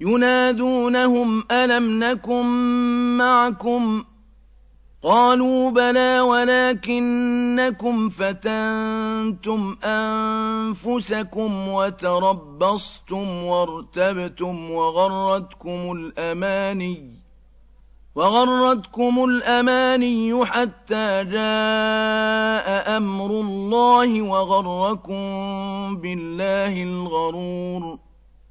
ينادونهم ألم نكن معكم؟ قالوا بلى ولكنكم فتنتم أنفسكم وتربصتم وارتبتم وغرتكم الأماني وغرتكم الأماني حتى جاء أمر الله وغركم بالله الغرور.